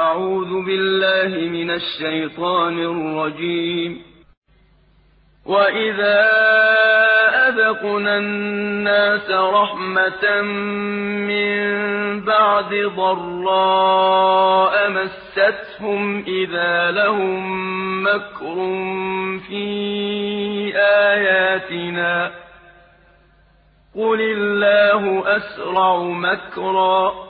أعوذ بالله من الشيطان الرجيم. وإذا أذقنا الناس رحمة من بعد ضراء مستهم إذا لهم مكر في آياتنا قل الله أسرع مكرا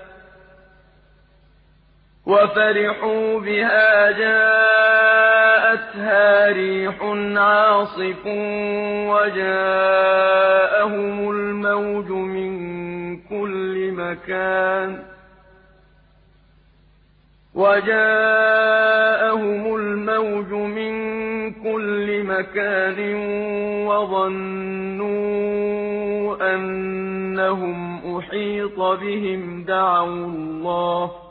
وَفَرِحُوا بِهَا جَاءَتْهَا رِيحٌ عَاصِفٌ وَجَاءَهُمُ الْمَوْجُ مِن كُلِّ مَكَانٍ وَجَاءَهُمُ الْمَوْجُ مِن كُلِّ مَكَانٍ وَظَنُّوا أَنَّهُمْ أُحِيطَ بِهِمْ دَعَوُا اللَّهَ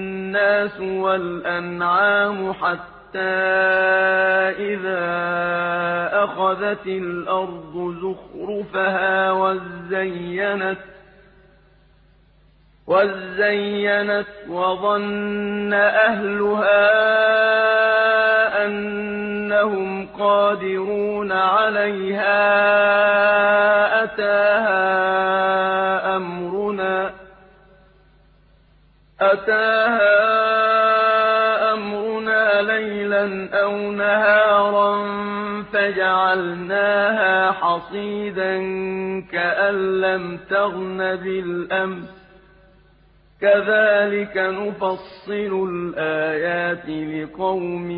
والأنعام حتى إذا أخذت الأرض زخرفها وزينت وزينت وظن أهلها أنهم قادرون عليها أتاها أمرنا ليلا أو نهارا فجعلناها حصيدا كأن لم تغن بالأمس. كَذَٰلِكَ نُفَصِّلُ الْآيَاتِ لِقَوْمٍ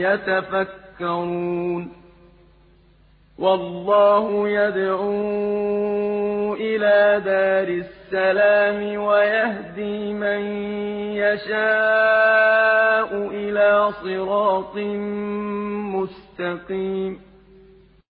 يَتَفَكَّرُونَ. وَاللَّهُ يَدْعُو إِلَىٰ دَارِ السَّلَامِ. وَيَهْدِي مَن يَشَاءُ إِلَىٰ صِرَاطٍ مُّسْتَقِيمٍ